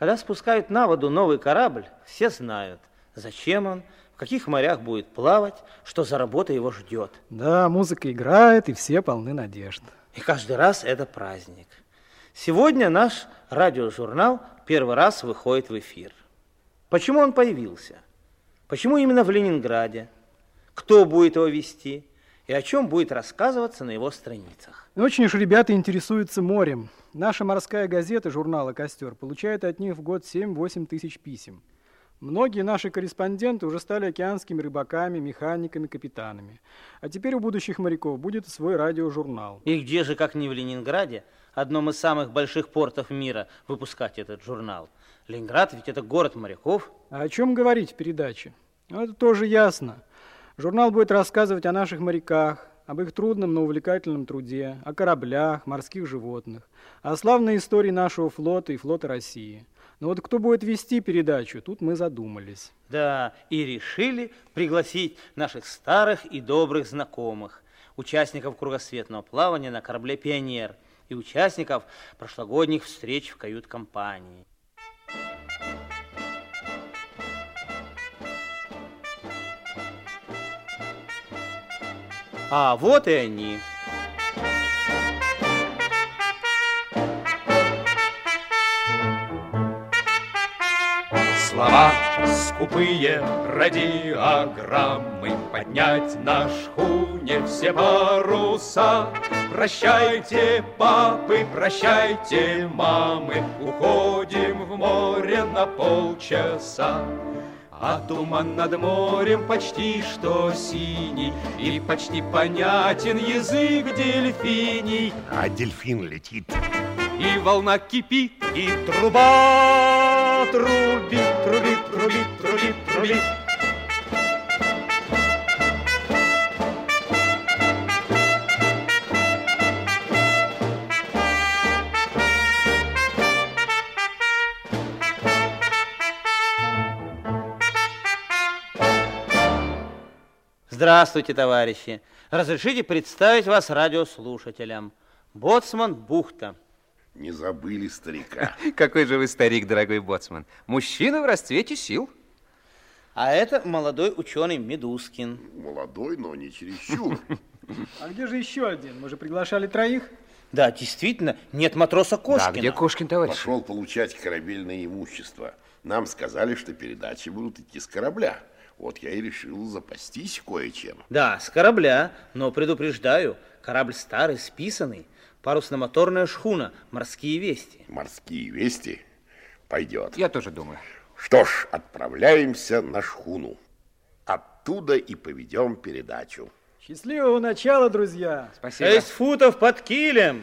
Когда спускают на воду новый корабль, все знают, зачем он, в каких морях будет плавать, что за работа его ждет. Да, музыка играет, и все полны надежд. И каждый раз это праздник. Сегодня наш радиожурнал первый раз выходит в эфир. Почему он появился? Почему именно в Ленинграде? Кто будет его вести? И о чем будет рассказываться на его страницах? Очень уж ребята интересуются морем. Наша морская газета журнала «Костер» получает от них в год 7-8 тысяч писем. Многие наши корреспонденты уже стали океанскими рыбаками, механиками, капитанами. А теперь у будущих моряков будет свой радиожурнал. И где же, как не в Ленинграде, одном из самых больших портов мира, выпускать этот журнал? Ленинград ведь это город моряков. А о чем говорить в передаче? Ну, это тоже ясно. Журнал будет рассказывать о наших моряках, об их трудном, но увлекательном труде, о кораблях, морских животных, о славной истории нашего флота и флота России – но вот кто будет вести передачу, тут мы задумались. Да, и решили пригласить наших старых и добрых знакомых, участников кругосветного плавания на корабле «Пионер» и участников прошлогодних встреч в кают-компании. А вот и они. Слова скупые радиограммы Поднять на шхуне все паруса. Прощайте, папы, прощайте, мамы. Уходим в море на полчаса а туман над морем почти что синий, И почти понятен язык дельфиний. А дельфин летит. И волна кипит, и труба трубит, трубит, трубит, трубит, трубит. Здравствуйте, товарищи. Разрешите представить вас радиослушателям. Боцман Бухта. Не забыли старика. Какой же вы старик, дорогой боцман. Мужчина в расцвете сил. А это молодой ученый Медускин. Молодой, но не чересчур. А где же еще один? Мы же приглашали троих. Да, действительно, нет матроса Кошкина. Да, где Кошкин, товарищ? Пошел получать корабельное имущество. Нам сказали, что передачи будут идти с корабля. Вот я и решил запастись кое-чем. Да, с корабля, но предупреждаю, корабль старый, списанный, парусно-моторная шхуна, морские вести. Морские вести? Пойдет. Я тоже думаю. Что ж, отправляемся на шхуну. Оттуда и поведем передачу. Счастливого начала, друзья. Спасибо. Шесть футов под килем.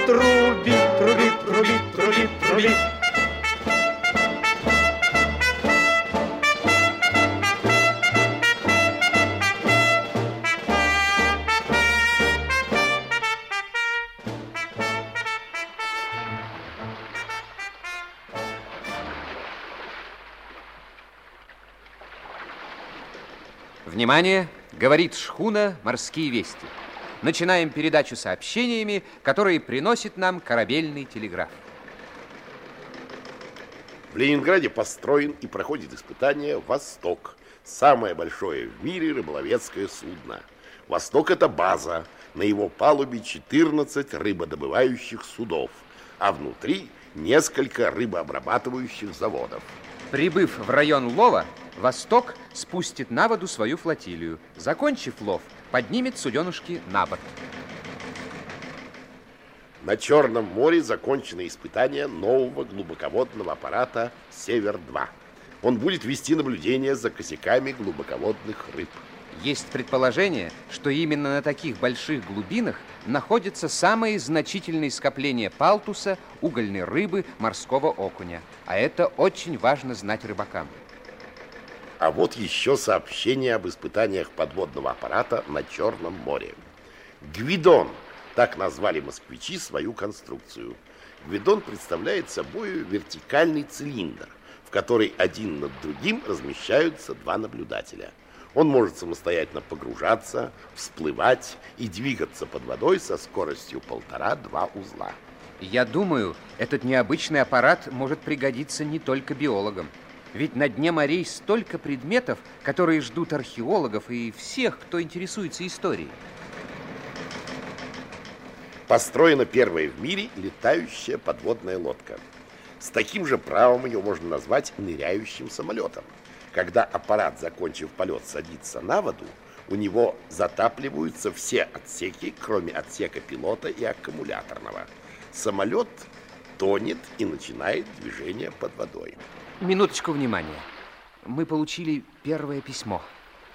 трубит, трубит, трубит, трубит, трубит. Внимание! Говорит шхуна «Морские вести». Начинаем передачу сообщениями, которые приносит нам корабельный телеграф. В Ленинграде построен и проходит испытание «Восток». Самое большое в мире рыболовецкое судно. «Восток» – это база. На его палубе 14 рыбодобывающих судов, а внутри несколько рыбообрабатывающих заводов. Прибыв в район лова, «Восток» спустит на воду свою флотилию. Закончив лов, поднимет суденушки на борт. На Черном море закончено испытание нового глубоководного аппарата «Север-2». Он будет вести наблюдение за косяками глубоководных рыб. Есть предположение, что именно на таких больших глубинах находятся самые значительные скопления палтуса, угольной рыбы, морского окуня. А это очень важно знать рыбакам. А вот еще сообщение об испытаниях подводного аппарата на Черном море. Гвидон, так назвали москвичи свою конструкцию. Гвидон представляет собой вертикальный цилиндр, в который один над другим размещаются два наблюдателя – он может самостоятельно погружаться, всплывать и двигаться под водой со скоростью полтора-два узла. Я думаю, этот необычный аппарат может пригодиться не только биологам. Ведь на дне морей столько предметов, которые ждут археологов и всех, кто интересуется историей. Построена первая в мире летающая подводная лодка. С таким же правом ее можно назвать ныряющим самолетом. Когда аппарат, закончив полет, садится на воду, у него затапливаются все отсеки, кроме отсека пилота и аккумуляторного. Самолет тонет и начинает движение под водой. Минуточку внимания. Мы получили первое письмо.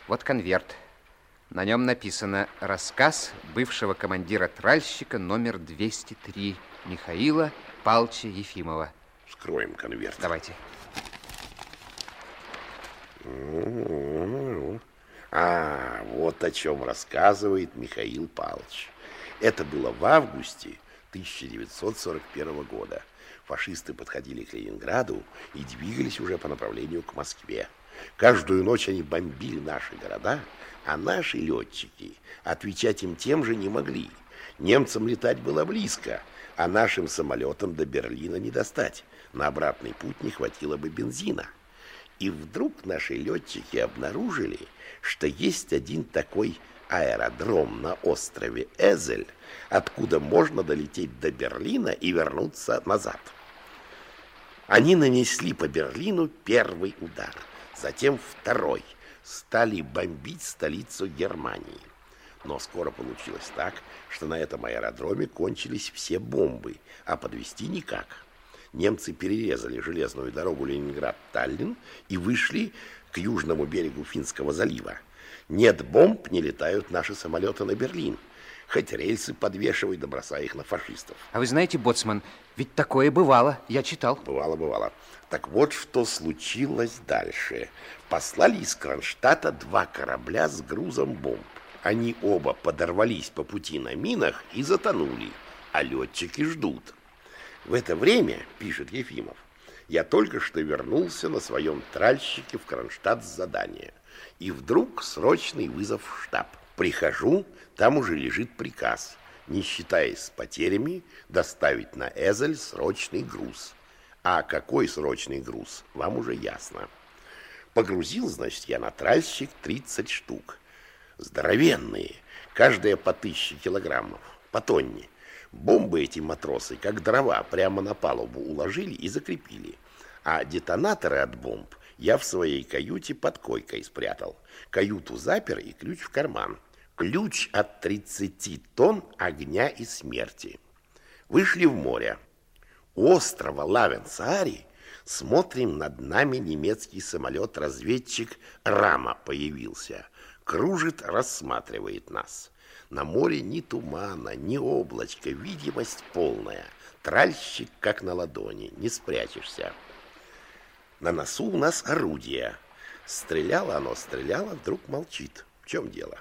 Вот конверт. На нем написано «Рассказ бывшего командира тральщика номер 203 Михаила Палча Ефимова». Скроем конверт. Давайте. А, вот о чем рассказывает Михаил Павлович. Это было в августе 1941 года. Фашисты подходили к Ленинграду и двигались уже по направлению к Москве. Каждую ночь они бомбили наши города, а наши летчики отвечать им тем же не могли. Немцам летать было близко, а нашим самолетам до Берлина не достать. На обратный путь не хватило бы бензина. И вдруг наши летчики обнаружили, что есть один такой аэродром на острове Эзель, откуда можно долететь до Берлина и вернуться назад. Они нанесли по Берлину первый удар, затем второй, стали бомбить столицу Германии. Но скоро получилось так, что на этом аэродроме кончились все бомбы, а подвести никак немцы перерезали железную дорогу Ленинград-Таллин и вышли к южному берегу Финского залива. Нет бомб, не летают наши самолеты на Берлин. Хоть рельсы подвешивай, да бросай их на фашистов. А вы знаете, Боцман, ведь такое бывало, я читал. Бывало, бывало. Так вот, что случилось дальше. Послали из Кронштадта два корабля с грузом бомб. Они оба подорвались по пути на минах и затонули, а летчики ждут. В это время, пишет Ефимов, я только что вернулся на своем тральщике в Кронштадт с задания. И вдруг срочный вызов в штаб. Прихожу, там уже лежит приказ, не считаясь с потерями, доставить на Эзель срочный груз. А какой срочный груз, вам уже ясно. Погрузил, значит, я на тральщик 30 штук. Здоровенные, каждая по тысяче килограммов, по тонне. Бомбы эти матросы, как дрова, прямо на палубу уложили и закрепили. А детонаторы от бомб я в своей каюте под койкой спрятал. Каюту запер и ключ в карман. Ключ от 30 тонн огня и смерти. Вышли в море. У острова Лавенсаари смотрим, над нами немецкий самолет-разведчик Рама появился. Кружит, рассматривает нас. На море ни тумана, ни облачка, видимость полная. Тральщик как на ладони, не спрячешься. На носу у нас орудие. Стреляло оно, стреляло, вдруг молчит. В чем дело?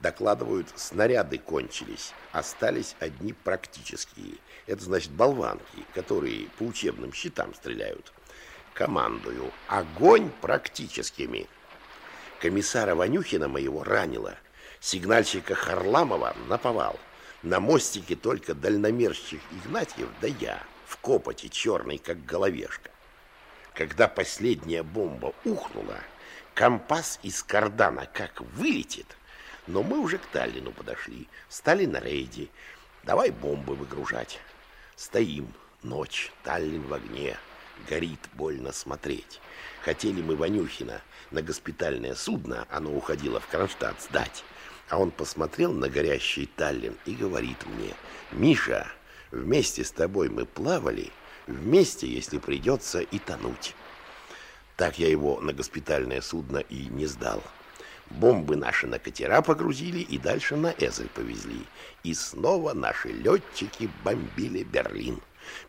Докладывают, снаряды кончились, остались одни практические. Это значит болванки, которые по учебным щитам стреляют. Командую, огонь практическими. Комиссара Ванюхина моего ранило – сигнальщика Харламова наповал. На мостике только дальномерщик Игнатьев, да я, в копоте черной, как головешка. Когда последняя бомба ухнула, компас из кардана как вылетит, но мы уже к Таллину подошли, стали на рейде. Давай бомбы выгружать. Стоим, ночь, Таллин в огне, горит больно смотреть. Хотели мы Ванюхина на госпитальное судно, оно уходило в Кронштадт, сдать. А он посмотрел на горящий Таллин и говорит мне, «Миша, Вместе с тобой мы плавали, вместе, если придется, и тонуть. Так я его на госпитальное судно и не сдал. Бомбы наши на катера погрузили и дальше на Эзель повезли. И снова наши летчики бомбили Берлин.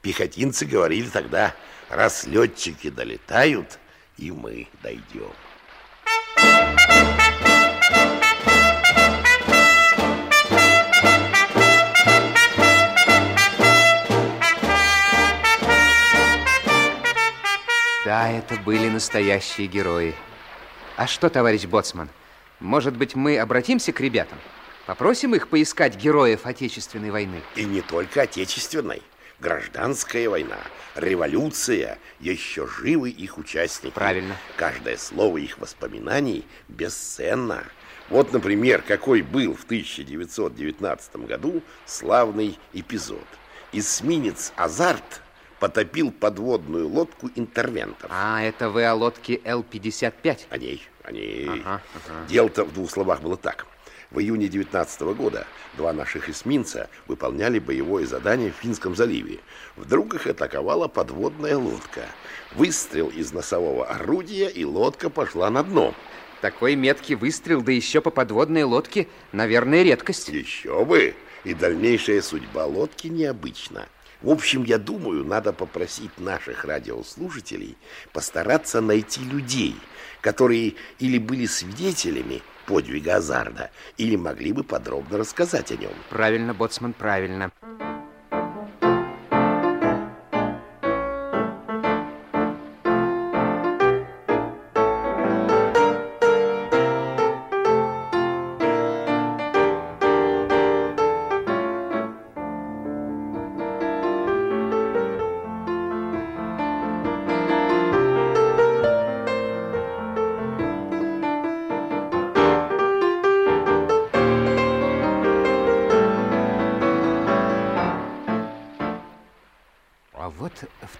Пехотинцы говорили тогда, раз летчики долетают, и мы дойдем. Да, это были настоящие герои. А что, товарищ Боцман, может быть, мы обратимся к ребятам? Попросим их поискать героев Отечественной войны? И не только Отечественной. Гражданская война, революция, еще живы их участники. Правильно. Каждое слово их воспоминаний бесценно. Вот, например, какой был в 1919 году славный эпизод. Эсминец «Азарт» потопил подводную лодку интервентов. А, это вы о лодке Л-55? О ней, о ней. Ага, ага. Дело-то в двух словах было так. В июне 19 года два наших эсминца выполняли боевое задание в Финском заливе. Вдруг их атаковала подводная лодка. Выстрел из носового орудия, и лодка пошла на дно. Такой меткий выстрел, да еще по подводной лодке, наверное, редкость. Еще бы! И дальнейшая судьба лодки необычна. В общем, я думаю, надо попросить наших радиослушателей постараться найти людей, которые или были свидетелями подвига Азарда, или могли бы подробно рассказать о нем. Правильно, Боцман, правильно. А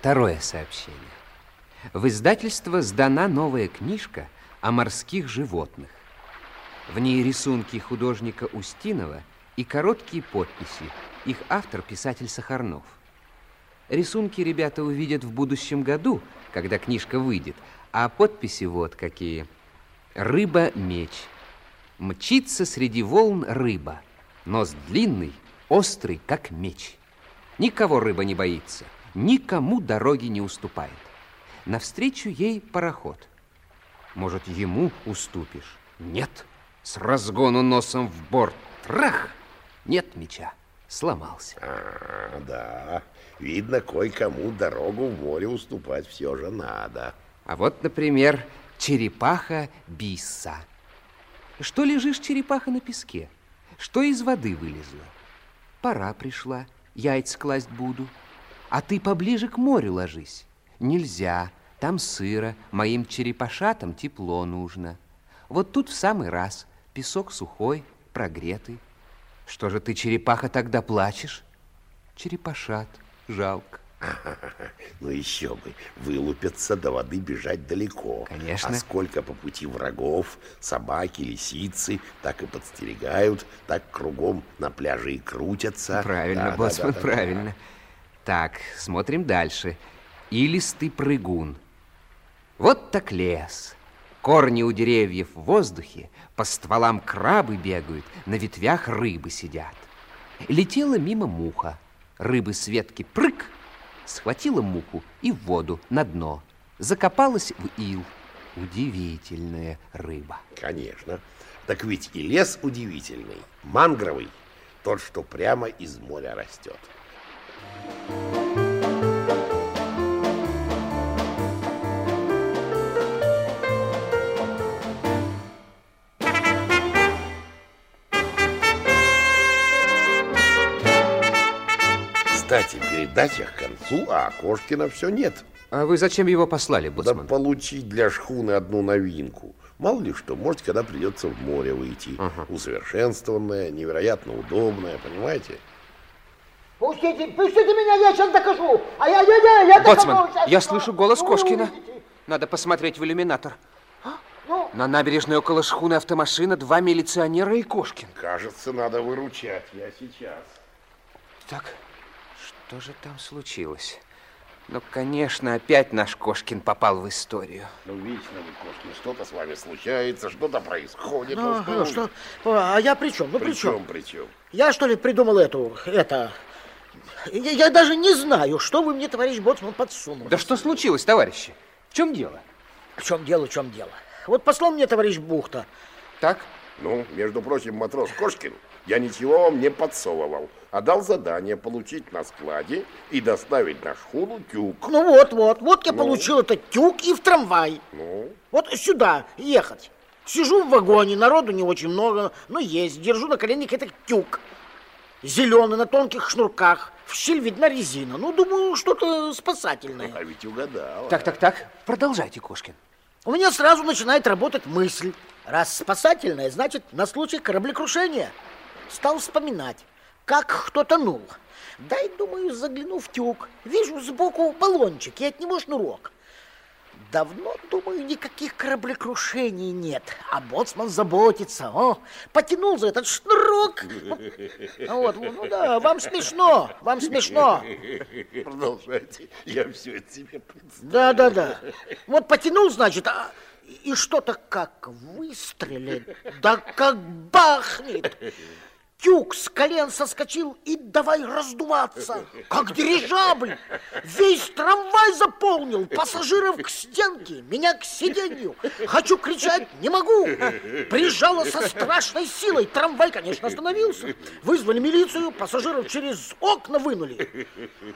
второе сообщение. В издательство сдана новая книжка о морских животных. В ней рисунки художника Устинова и короткие подписи. Их автор писатель Сахарнов. Рисунки ребята увидят в будущем году, когда книжка выйдет, а подписи вот какие. Рыба-меч. Мчится среди волн рыба. Нос длинный, острый, как меч. Никого рыба не боится, никому дороги не уступает. Навстречу ей пароход. Может, ему уступишь? Нет. С разгону носом в борт. Трах! Нет меча. Сломался. А, да, видно, кое-кому дорогу в море уступать все же надо. А вот, например, черепаха Бисса. Что лежишь, черепаха, на песке? Что из воды вылезла? Пора пришла, яйца класть буду. А ты поближе к морю ложись. Нельзя, там сыро, моим черепашатам тепло нужно. Вот тут в самый раз, песок сухой, прогретый. Что же ты, черепаха, тогда плачешь? Черепашат, жалко. Ну еще бы, вылупятся до воды бежать далеко. Конечно. А сколько по пути врагов, собаки, лисицы, так и подстерегают, так кругом на пляже и крутятся. Правильно, Да, да, Боцман, да, да, правильно. Так, смотрим дальше. Илистый прыгун. Вот так лес. Корни у деревьев в воздухе, по стволам крабы бегают, на ветвях рыбы сидят. Летела мимо муха. Рыбы с ветки прыг, схватила муху и в воду на дно. Закопалась в ил. Удивительная рыба. Конечно. Так ведь и лес удивительный, мангровый, тот, что прямо из моря растет. Кстати, передача к концу, а Окошкина все нет. А вы зачем его послали, Да Боцман? получить для шхуны одну новинку. Мало ли что, может, когда придется в море выйти. Усовершенствованная, невероятно удобная, понимаете? Пустите, пустите меня, я сейчас докажу. А я, я, я, я докажу. Боцман, Сейчас. я слышу голос Ну, Кошкина. увидите. Надо посмотреть в иллюминатор. Ну, На набережной около шхуны автомашина, два милиционера и Кошкин. Кажется, надо выручать. Я сейчас. Так, Что же там случилось? Ну, конечно, опять наш Кошкин попал в историю. Ну, вечно вы, Кошкин, что-то с вами случается, что-то происходит. Ну, ну, что? А я при чем? Ну, при, При чем? чем, при чем? Я, что ли, придумал эту, это... Я, я даже не знаю, что вы мне, товарищ Боцман, подсунули. Да что случилось, товарищи? В чем дело? В чем дело, в чем дело? Вот послал мне товарищ Бухта. Так? Ну, между прочим, матрос Кошкин, я ничего вам не подсовывал, а дал задание получить на складе и доставить на шхуну тюк. Ну вот, вот, вот я Ну? получил этот тюк и в трамвай. Ну, Вот сюда ехать. Сижу в вагоне, народу не очень много, но есть. Держу на коленях этот тюк. Зеленый, на тонких шнурках. В щель видна резина. Ну, думаю, что-то спасательное. а ведь угадал. Так, так, так. Продолжайте, Кошкин. У меня сразу начинает работать мысль. Раз спасательная, значит, на случай кораблекрушения. Стал вспоминать, как кто тонул. Дай, думаю, загляну в тюк. Вижу сбоку баллончик и от него шнурок. Давно, думаю, никаких кораблекрушений нет. А боцман заботится. О, потянул за этот шнурок. Вот, ну да, вам смешно, вам смешно. Продолжайте, я все это себе представляю. Да, да, да. Вот потянул, значит, а, и что-то как выстрелит, да как бахнет. Тюк с колен соскочил и давай раздуваться, как дирижабль. Весь трамвай заполнил, пассажиров к стенке, меня к сиденью. Хочу кричать, не могу. Прижало со страшной силой. Трамвай, конечно, остановился. Вызвали милицию, пассажиров через окна вынули.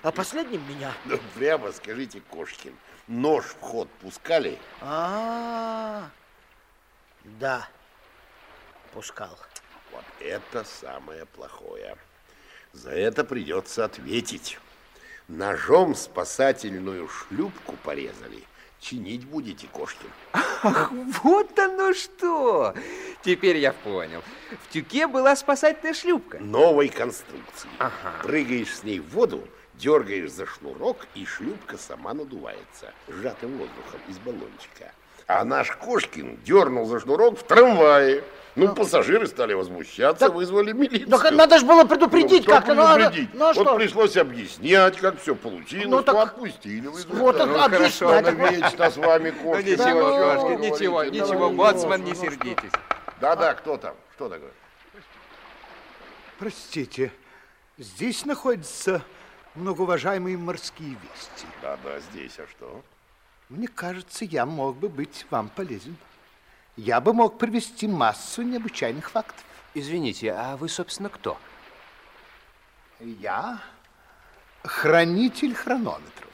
А последним меня. Ну, прямо скажите, Кошкин, нож в ход пускали? А, да, пускал. Вот это самое плохое. За это придется ответить. Ножом спасательную шлюпку порезали. Чинить будете, Кошкин. Ах, вот оно что! Теперь я понял. В тюке была спасательная шлюпка. Новой конструкции. Ага. Прыгаешь с ней в воду, дергаешь за шнурок, и шлюпка сама надувается сжатым воздухом из баллончика. А наш Кошкин дернул за шнурок в трамвае. Ну, пассажиры стали возмущаться, Так- вызвали милицию. Так надо же было предупредить что как-то. Ну, а- предупредить? ну, а вот что? пришлось объяснять, как все получилось, Ну, ну, так- отпустили. вызвали. Вот так Ну, объяснять. хорошо, она вечно с вами, Ну Кошкин. ничего, ну, Кошкин, говорите, ничего, ну, ничего, ну, боцман, не сердитесь. Да-да, кто там? Что такое? Простите, здесь находятся многоуважаемые морские вести. Да-да, здесь, а что? Мне кажется, я мог бы быть вам полезен. Я бы мог привести массу необычайных фактов. Извините, а вы, собственно, кто? Я хранитель хронометров.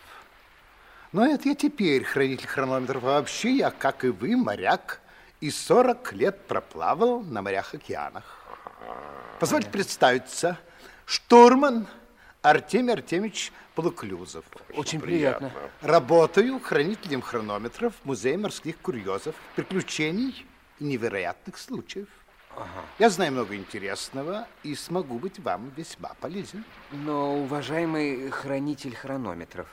Но это я теперь хранитель хронометров. А вообще я, как и вы, моряк, и 40 лет проплавал на морях-океанах. Позвольте представиться. Штурман Артемий Артемьевич Полуклюзов. Очень приятно. Работаю хранителем хронометров в Музее морских курьезов, приключений и невероятных случаев. Я знаю много интересного и смогу быть вам весьма полезен. Но, уважаемый хранитель хронометров,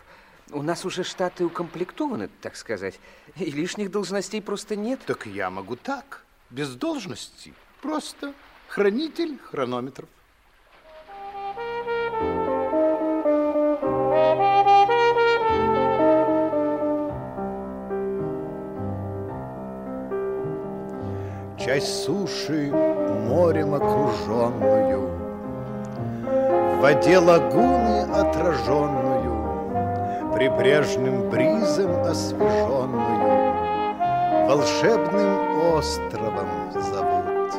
у нас уже штаты укомплектованы, так сказать, и лишних должностей просто нет. Так я могу так, без должности, просто хранитель хронометров. Часть суши морем окруженную, В воде лагуны отраженную, Прибрежным бризом освеженную, Волшебным островом зовут.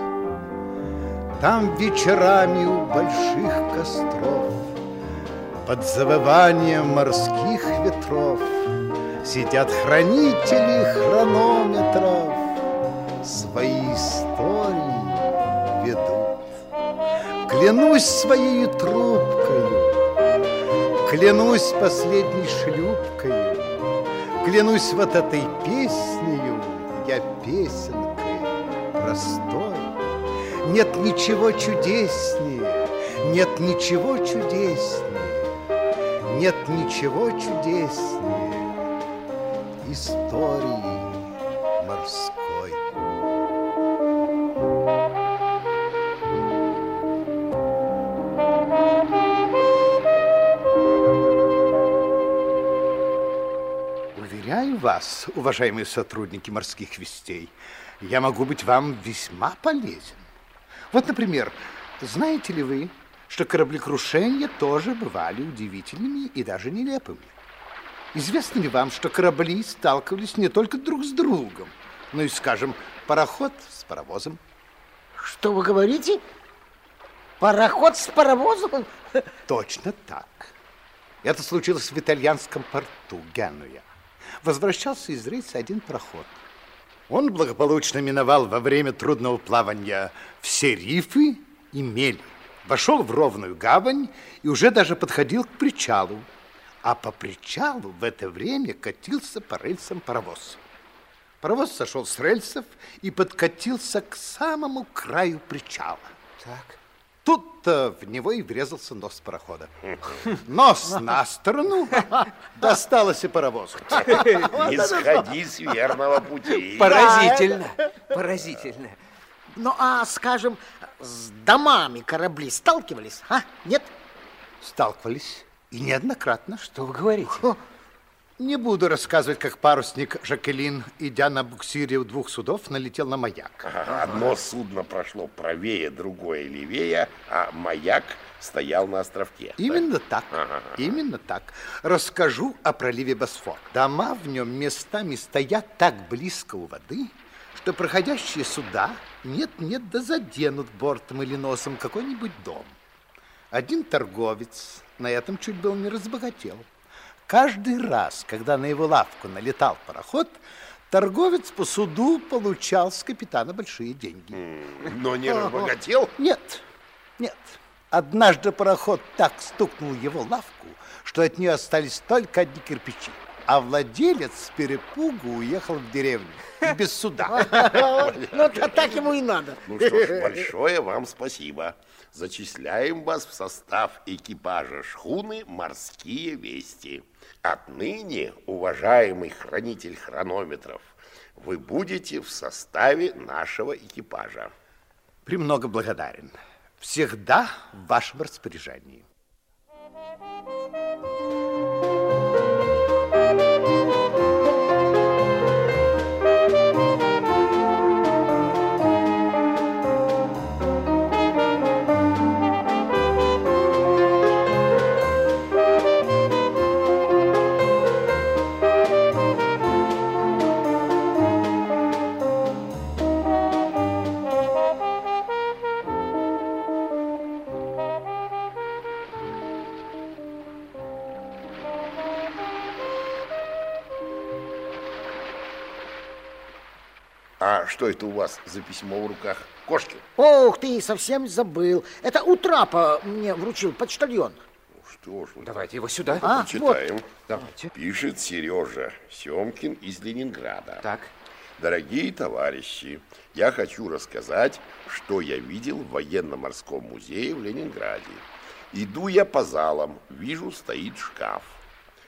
Там вечерами у больших костров Под завыванием морских ветров Сидят хранители хронометров Свои истории ведут. Клянусь своей трубкою, Клянусь последней шлюпкою, Клянусь вот этой песнею, Я песенкой простой. Нет ничего чудеснее, Нет ничего чудеснее, Нет ничего чудеснее Истории морской. Вас, уважаемые сотрудники морских вестей, я могу быть вам весьма полезен. Вот, например, знаете ли вы, что кораблекрушения тоже бывали удивительными и даже нелепыми? Известно ли вам, что корабли сталкивались не только друг с другом, но и, скажем, пароход с паровозом? Что вы говорите? Пароход с паровозом? Точно так. Это случилось в итальянском порту Генуя. Возвращался из рейса один пароход. Он благополучно миновал во время трудного плавания все рифы и мели, вошел в ровную гавань и уже даже подходил к причалу. А по причалу в это время катился по рельсам паровоз. Паровоз сошел с рельсов и подкатился к самому краю причала. Так. Тут-то в него и врезался нос парохода. Нос на сторону, досталось и паровозу. Не сходи с верного пути. Поразительно, поразительно. Ну, а, скажем, с домами корабли сталкивались, а? Нет? Сталкивались и неоднократно. Что вы говорите? Не буду рассказывать, как парусник Жакелин, идя на буксире у двух судов, налетел на маяк. Одно судно прошло правее, другое левее, а маяк стоял на островке. Именно так, именно так. Расскажу о проливе Босфор. Дома в нем местами стоят так близко у воды, что проходящие суда нет-нет да заденут бортом или носом какой-нибудь дом. Один торговец на этом чуть было не разбогател. Каждый раз, когда на его лавку налетал пароход, торговец по суду получал с капитана большие деньги. Но не разбогател? Нет, нет. Однажды пароход так стукнул его лавку, что от нее остались только одни кирпичи. А владелец с перепугу уехал в деревню без суда. Ну, та- так ему и надо. Ну что ж, большое вам спасибо. Зачисляем вас в состав экипажа шхуны «Морские вести». Отныне, уважаемый хранитель хронометров, вы будете в составе нашего экипажа. Премного благодарен. Всегда в вашем распоряжении. А что это у вас за письмо в руках? Кошки? Ох ты, совсем забыл. Это у трапа мне вручил почтальон. Ну что ж вы, Давайте его сюда. А, вот. читаем. Давайте. Пишет Сережа Семкин из Ленинграда. Так. Дорогие товарищи, я хочу рассказать, что я видел в военно-морском музее в Ленинграде. Иду я по залам, вижу, стоит шкаф.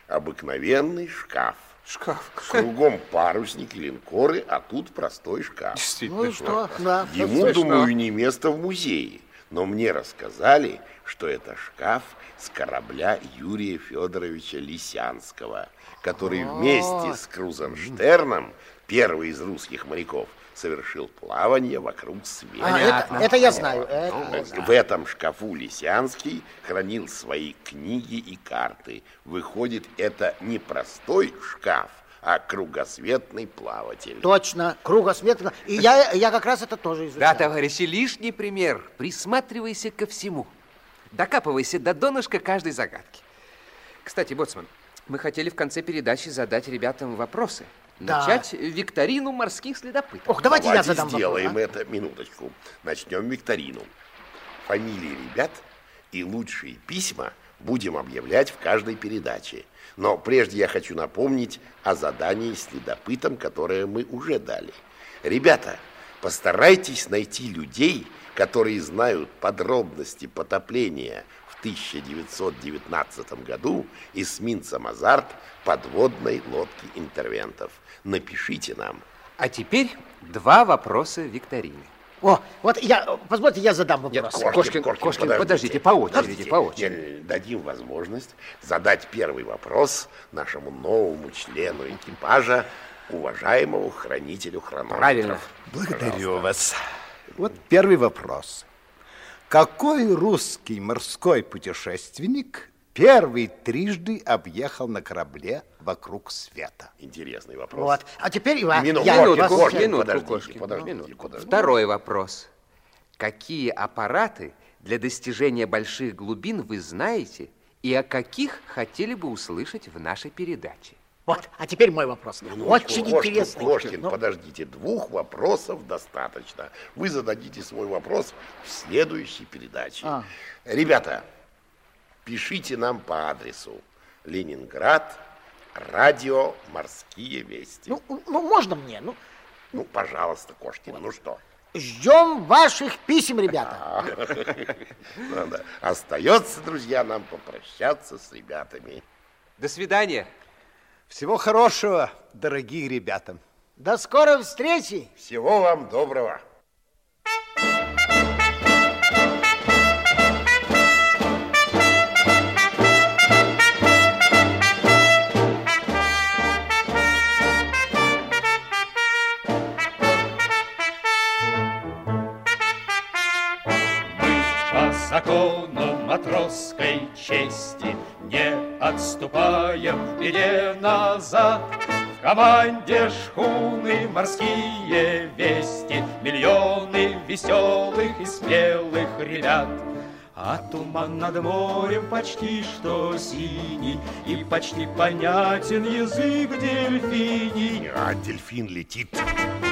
Обыкновенный шкаф. Шкаф. Кругом парусники, линкоры, а тут простой шкаф. Ну и что? Да. Ему, Смешно. думаю, не место в музее. Но мне рассказали, что это шкаф с корабля Юрия Федоровича Лисянского, который вместе с Крузенштерном, первый из русских моряков, совершил плавание вокруг света. А, это, это я знаю. это я знаю. В этом шкафу Лисянский хранил свои книги и карты. Выходит, это не простой шкаф, а кругосветный плаватель. Точно, кругосветно. И я, я как раз это тоже изучал. Да, товарищи, лишний пример. Присматривайся ко всему. Докапывайся до донышка каждой загадки. Кстати, Боцман, мы хотели в конце передачи задать ребятам вопросы. Да. Начать викторину морских следопытов. Ох, давайте, я Давайте задам сделаем вопрос, это. Минуточку. Начнем викторину. Фамилии ребят и лучшие письма будем объявлять в каждой передаче. Но прежде я хочу напомнить о задании следопытам, которое мы уже дали. Ребята, постарайтесь найти людей, которые знают подробности потопления в 1919 году эсминцем «Азарт» подводной лодки интервентов. Напишите нам. А теперь два вопроса викторины. О, вот я, позвольте, я задам Нет, вопрос. Кошкин, Кошкин, подождите, по очереди, по очереди. Дадим возможность задать первый вопрос нашему новому члену экипажа, уважаемому хранителю хронометров. Правильно. Благодарю вас. Вот первый вопрос. Какой русский морской путешественник первый трижды объехал на корабле вокруг света? Интересный вопрос. Вот. А теперь Иван, Минутку, я Минутку, вас- минутку, подождите, Кошкин, подождите, минутку. подождите. Второй вопрос. Какие аппараты для достижения больших глубин вы знаете и о каких хотели бы услышать в нашей передаче? Вот, а теперь мой вопрос. Минутку, Очень Кошкин, интересный. Кошкин, Ну, подождите, двух вопросов достаточно. Вы зададите свой вопрос в следующей передаче. А. Ребята, пишите нам по адресу Ленинград, радио «Морские вести». Ну, ну, ну, можно мне? Ну, пожалуйста, Кошкин, ну что? ждем ваших писем, ребята. Ну. Остается, друзья, нам попрощаться с ребятами. До свидания. Всего хорошего, дорогие ребята. До скорой встречи. Всего вам доброго. По закону матросской чести. Не отступаем в беде назад. В команде шхуны морские вести. Миллионы веселых и смелых ребят. А туман над морем почти что синий. И почти понятен язык дельфиний. А дельфин летит.